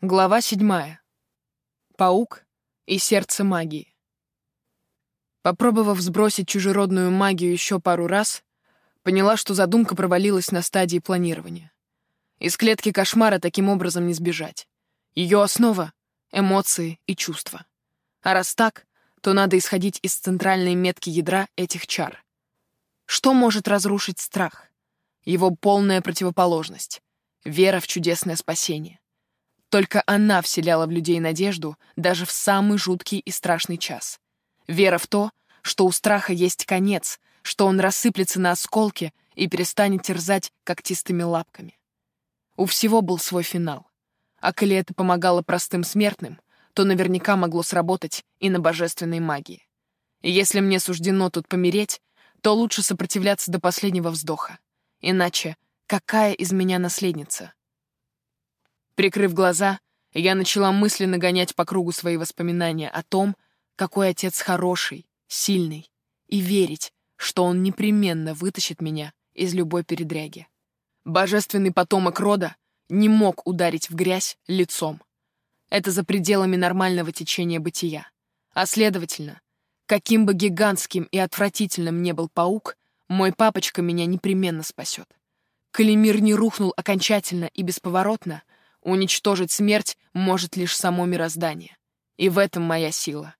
Глава седьмая. Паук и сердце магии. Попробовав сбросить чужеродную магию еще пару раз, поняла, что задумка провалилась на стадии планирования. Из клетки кошмара таким образом не сбежать. Ее основа — эмоции и чувства. А раз так, то надо исходить из центральной метки ядра этих чар. Что может разрушить страх? Его полная противоположность — вера в чудесное спасение. Только она вселяла в людей надежду даже в самый жуткий и страшный час. Вера в то, что у страха есть конец, что он рассыплется на осколки и перестанет терзать когтистыми лапками. У всего был свой финал. А коли это помогало простым смертным, то наверняка могло сработать и на божественной магии. И если мне суждено тут помереть, то лучше сопротивляться до последнего вздоха. Иначе какая из меня наследница? Прикрыв глаза, я начала мысленно гонять по кругу свои воспоминания о том, какой отец хороший, сильный, и верить, что он непременно вытащит меня из любой передряги. Божественный потомок рода не мог ударить в грязь лицом. Это за пределами нормального течения бытия. А следовательно, каким бы гигантским и отвратительным не был паук, мой папочка меня непременно спасет. Коли мир не рухнул окончательно и бесповоротно, Уничтожить смерть может лишь само мироздание. И в этом моя сила.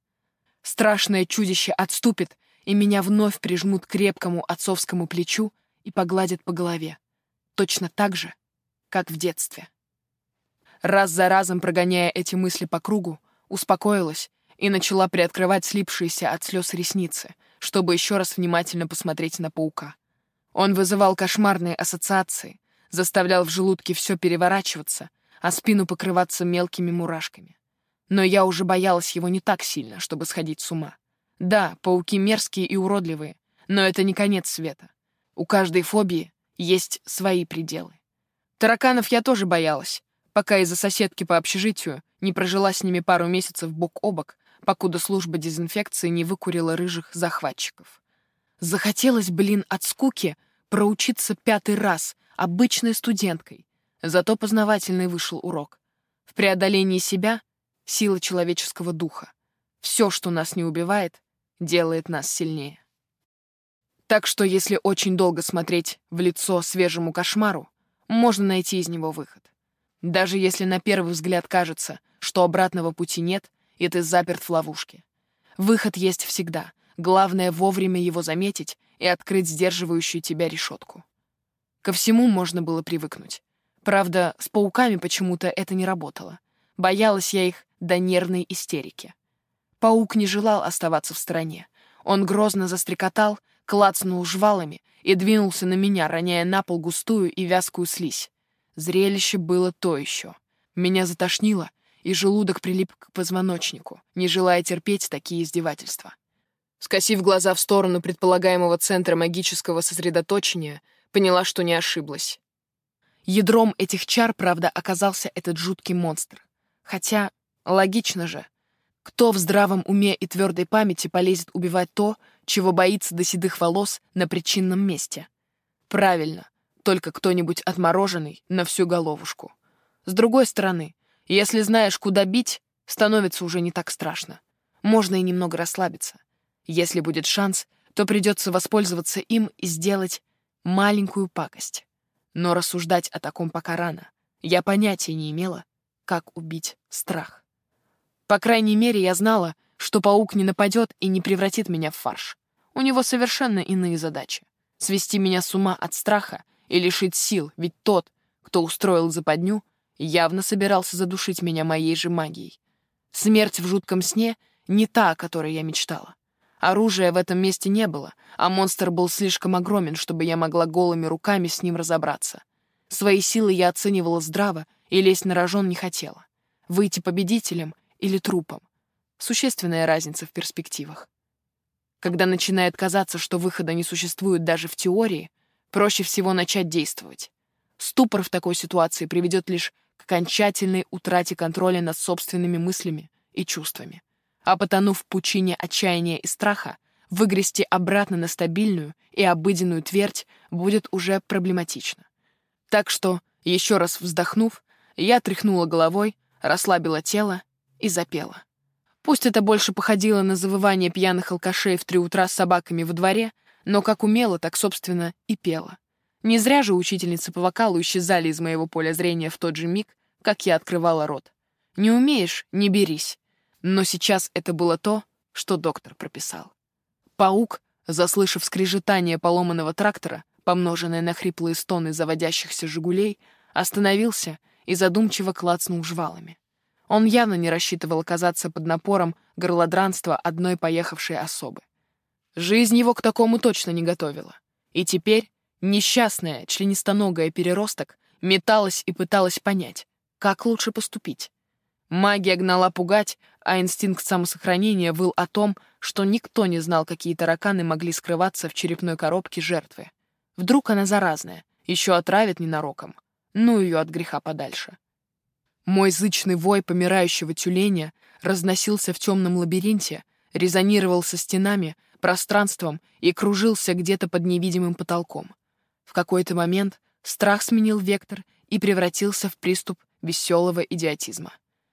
Страшное чудище отступит, и меня вновь прижмут к крепкому отцовскому плечу и погладят по голове. Точно так же, как в детстве. Раз за разом прогоняя эти мысли по кругу, успокоилась и начала приоткрывать слипшиеся от слез ресницы, чтобы еще раз внимательно посмотреть на паука. Он вызывал кошмарные ассоциации, заставлял в желудке все переворачиваться, а спину покрываться мелкими мурашками. Но я уже боялась его не так сильно, чтобы сходить с ума. Да, пауки мерзкие и уродливые, но это не конец света. У каждой фобии есть свои пределы. Тараканов я тоже боялась, пока из-за соседки по общежитию не прожила с ними пару месяцев бок о бок, покуда служба дезинфекции не выкурила рыжих захватчиков. Захотелось, блин, от скуки проучиться пятый раз обычной студенткой, Зато познавательный вышел урок. В преодолении себя — сила человеческого духа. Все, что нас не убивает, делает нас сильнее. Так что если очень долго смотреть в лицо свежему кошмару, можно найти из него выход. Даже если на первый взгляд кажется, что обратного пути нет, и ты заперт в ловушке. Выход есть всегда. Главное — вовремя его заметить и открыть сдерживающую тебя решетку. Ко всему можно было привыкнуть. Правда, с пауками почему-то это не работало. Боялась я их до нервной истерики. Паук не желал оставаться в стороне. Он грозно застрекотал, клацнул жвалами и двинулся на меня, роняя на пол густую и вязкую слизь. Зрелище было то еще. Меня затошнило, и желудок прилип к позвоночнику, не желая терпеть такие издевательства. Скосив глаза в сторону предполагаемого центра магического сосредоточения, поняла, что не ошиблась. Ядром этих чар, правда, оказался этот жуткий монстр. Хотя, логично же, кто в здравом уме и твердой памяти полезет убивать то, чего боится до седых волос на причинном месте? Правильно, только кто-нибудь отмороженный на всю головушку. С другой стороны, если знаешь, куда бить, становится уже не так страшно. Можно и немного расслабиться. Если будет шанс, то придется воспользоваться им и сделать маленькую пакость. Но рассуждать о таком пока рано. Я понятия не имела, как убить страх. По крайней мере, я знала, что паук не нападет и не превратит меня в фарш. У него совершенно иные задачи. Свести меня с ума от страха и лишить сил, ведь тот, кто устроил западню, явно собирался задушить меня моей же магией. Смерть в жутком сне не та, о которой я мечтала. Оружия в этом месте не было, а монстр был слишком огромен, чтобы я могла голыми руками с ним разобраться. Свои силы я оценивала здраво и лезть на рожон не хотела. Выйти победителем или трупом. Существенная разница в перспективах. Когда начинает казаться, что выхода не существует даже в теории, проще всего начать действовать. Ступор в такой ситуации приведет лишь к окончательной утрате контроля над собственными мыслями и чувствами а потонув в пучине отчаяния и страха, выгрести обратно на стабильную и обыденную твердь будет уже проблематично. Так что, еще раз вздохнув, я тряхнула головой, расслабила тело и запела. Пусть это больше походило на завывание пьяных алкашей в три утра с собаками во дворе, но как умела, так, собственно, и пела. Не зря же учительницы по вокалу исчезали из моего поля зрения в тот же миг, как я открывала рот. Не умеешь — не берись. Но сейчас это было то, что доктор прописал. Паук, заслышав скрежетание поломанного трактора, помноженное на хриплые стоны заводящихся «Жигулей», остановился и задумчиво клацнул жвалами. Он явно не рассчитывал оказаться под напором горлодранства одной поехавшей особы. Жизнь его к такому точно не готовила. И теперь несчастная, членистоногая переросток металась и пыталась понять, как лучше поступить. Магия гнала пугать, а инстинкт самосохранения был о том, что никто не знал, какие тараканы могли скрываться в черепной коробке жертвы. Вдруг она заразная, еще отравит ненароком. Ну ее от греха подальше. Мой зычный вой помирающего тюленя разносился в темном лабиринте, резонировал со стенами, пространством и кружился где-то под невидимым потолком. В какой-то момент страх сменил вектор и превратился в приступ веселого идиотизма.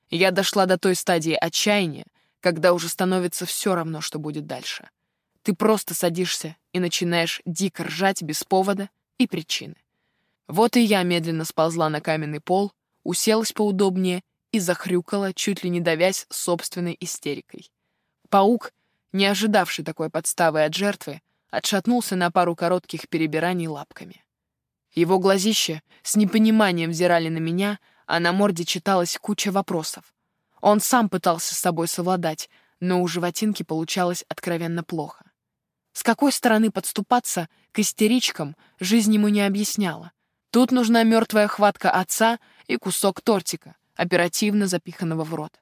Я дошла до той стадии отчаяния, когда уже становится все равно, что будет дальше. Ты просто садишься и начинаешь дико ржать без повода и причины. Вот и я медленно сползла на каменный пол, уселась поудобнее и захрюкала, чуть ли не давясь собственной истерикой. Паук, не ожидавший такой подставы от жертвы, отшатнулся на пару коротких перебираний лапками. Его глазища с непониманием взирали на меня, а на морде читалась куча вопросов. Он сам пытался с собой совладать, но у животинки получалось откровенно плохо. С какой стороны подступаться к истеричкам, жизнь ему не объясняла. Тут нужна мертвая хватка отца и кусок тортика, оперативно запиханного в рот.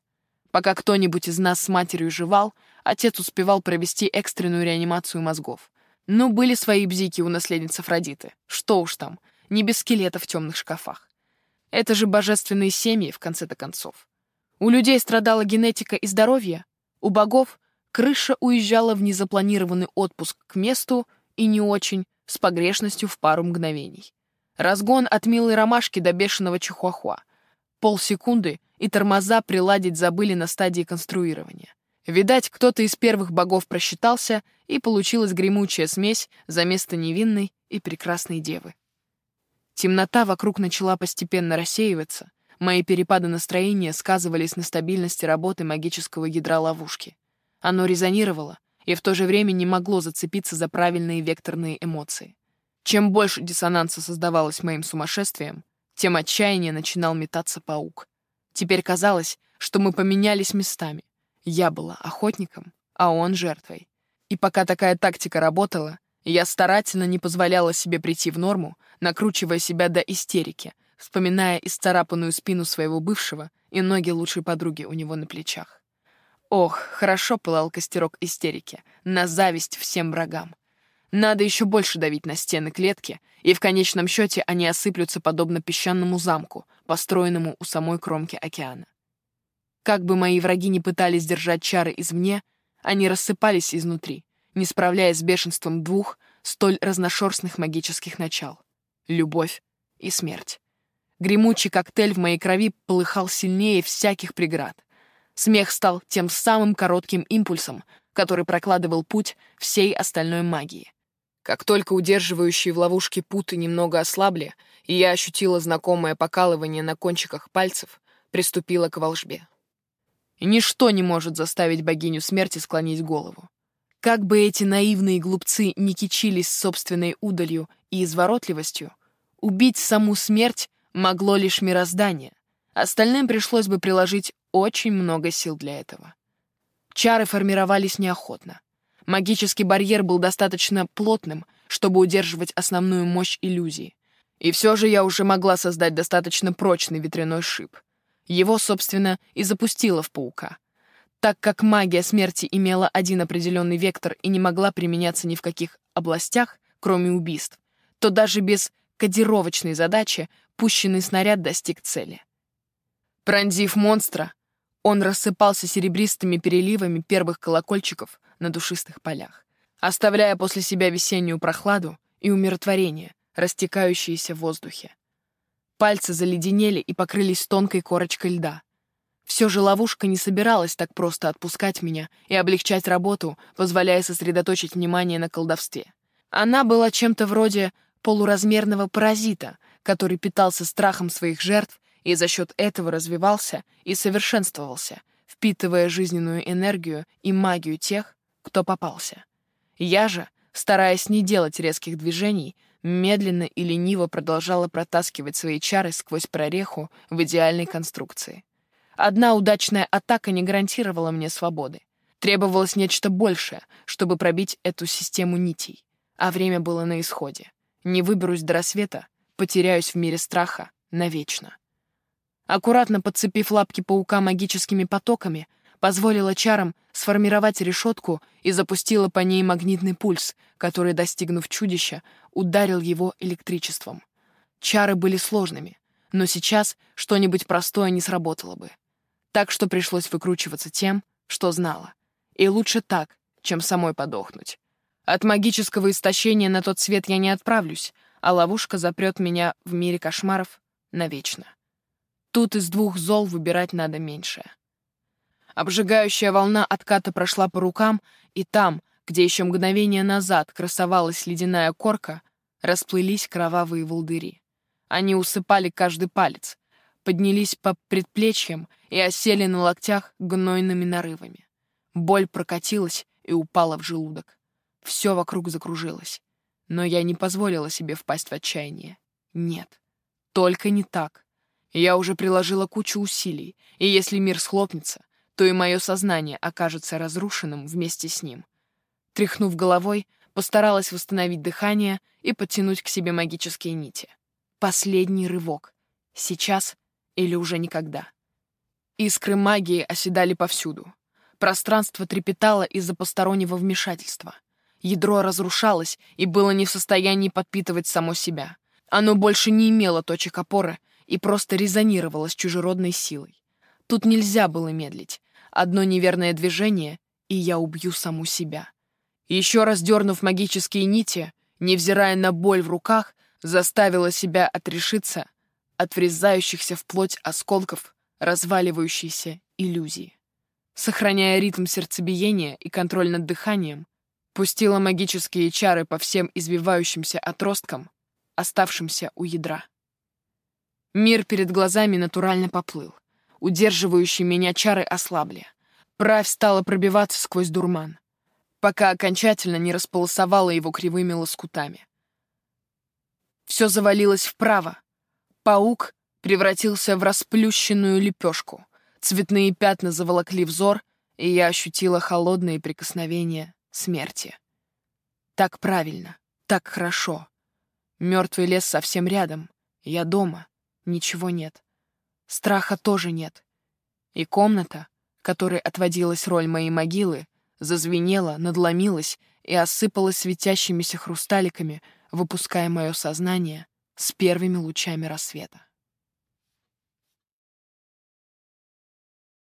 Пока кто-нибудь из нас с матерью жевал, отец успевал провести экстренную реанимацию мозгов. Ну, были свои бзики у наследницы Афродиты. Что уж там, не без скелета в темных шкафах. Это же божественные семьи, в конце-то концов. У людей страдала генетика и здоровье, у богов крыша уезжала в незапланированный отпуск к месту и не очень, с погрешностью в пару мгновений. Разгон от милой ромашки до бешеного чихуахуа. Полсекунды, и тормоза приладить забыли на стадии конструирования. Видать, кто-то из первых богов просчитался, и получилась гремучая смесь за место невинной и прекрасной девы. Темнота вокруг начала постепенно рассеиваться, мои перепады настроения сказывались на стабильности работы магического ядра ловушки. Оно резонировало и в то же время не могло зацепиться за правильные векторные эмоции. Чем больше диссонанса создавалось моим сумасшествием, тем отчаяние начинал метаться паук. Теперь казалось, что мы поменялись местами. Я была охотником, а он жертвой. И пока такая тактика работала, я старательно не позволяла себе прийти в норму, накручивая себя до истерики, вспоминая исцарапанную спину своего бывшего и ноги лучшей подруги у него на плечах. Ох, хорошо пылал костерок истерики, на зависть всем врагам. Надо еще больше давить на стены клетки, и в конечном счете они осыплются подобно песчаному замку, построенному у самой кромки океана. Как бы мои враги не пытались держать чары извне, они рассыпались изнутри, не справляясь с бешенством двух столь разношерстных магических начал — любовь и смерть. Гремучий коктейль в моей крови полыхал сильнее всяких преград. Смех стал тем самым коротким импульсом, который прокладывал путь всей остальной магии. Как только удерживающие в ловушке путы немного ослабли, и я ощутила знакомое покалывание на кончиках пальцев, приступила к волжбе. Ничто не может заставить богиню смерти склонить голову. Как бы эти наивные глупцы не кичились собственной удалью и изворотливостью, убить саму смерть могло лишь мироздание. Остальным пришлось бы приложить очень много сил для этого. Чары формировались неохотно. Магический барьер был достаточно плотным, чтобы удерживать основную мощь иллюзии. И все же я уже могла создать достаточно прочный ветряной шип. Его, собственно, и запустила в паука. Так как магия смерти имела один определенный вектор и не могла применяться ни в каких областях, кроме убийств, то даже без кодировочной задачи пущенный снаряд достиг цели. Пронзив монстра, он рассыпался серебристыми переливами первых колокольчиков на душистых полях, оставляя после себя весеннюю прохладу и умиротворение, растекающиеся в воздухе. Пальцы заледенели и покрылись тонкой корочкой льда. Все же ловушка не собиралась так просто отпускать меня и облегчать работу, позволяя сосредоточить внимание на колдовстве. Она была чем-то вроде полуразмерного паразита, который питался страхом своих жертв и за счет этого развивался и совершенствовался, впитывая жизненную энергию и магию тех, кто попался. Я же, стараясь не делать резких движений, медленно и лениво продолжала протаскивать свои чары сквозь прореху в идеальной конструкции. Одна удачная атака не гарантировала мне свободы. Требовалось нечто большее, чтобы пробить эту систему нитей. А время было на исходе. Не выберусь до рассвета, потеряюсь в мире страха навечно. Аккуратно подцепив лапки паука магическими потоками, позволила чарам сформировать решетку и запустила по ней магнитный пульс, который, достигнув чудища, ударил его электричеством. Чары были сложными, но сейчас что-нибудь простое не сработало бы. Так что пришлось выкручиваться тем, что знала. И лучше так, чем самой подохнуть. От магического истощения на тот свет я не отправлюсь, а ловушка запрет меня в мире кошмаров навечно. Тут из двух зол выбирать надо меньшее. Обжигающая волна отката прошла по рукам, и там, где еще мгновение назад красовалась ледяная корка, расплылись кровавые волдыри. Они усыпали каждый палец, поднялись по предплечьям и осели на локтях гнойными нарывами. Боль прокатилась и упала в желудок. Все вокруг закружилось. Но я не позволила себе впасть в отчаяние. Нет, только не так. Я уже приложила кучу усилий, и если мир схлопнется, то и мое сознание окажется разрушенным вместе с ним. Тряхнув головой, постаралась восстановить дыхание и подтянуть к себе магические нити. Последний рывок. Сейчас или уже никогда. Искры магии оседали повсюду. Пространство трепетало из-за постороннего вмешательства. Ядро разрушалось и было не в состоянии подпитывать само себя. Оно больше не имело точек опоры и просто резонировало с чужеродной силой. Тут нельзя было медлить. Одно неверное движение, и я убью саму себя. Еще раз дернув магические нити, невзирая на боль в руках, заставила себя отрешиться от врезающихся в плоть осколков разваливающейся иллюзии. Сохраняя ритм сердцебиения и контроль над дыханием, пустила магические чары по всем извивающимся отросткам, оставшимся у ядра. Мир перед глазами натурально поплыл. Удерживающие меня чары ослабли. Правь стала пробиваться сквозь дурман, пока окончательно не располосовала его кривыми лоскутами. Все завалилось вправо. Паук превратился в расплющенную лепешку. Цветные пятна заволокли взор, и я ощутила холодные прикосновения смерти. Так правильно, так хорошо. Мертвый лес совсем рядом. Я дома. Ничего нет. Страха тоже нет. И комната, которой отводилась роль моей могилы, зазвенела, надломилась и осыпалась светящимися хрусталиками, выпуская мое сознание с первыми лучами рассвета.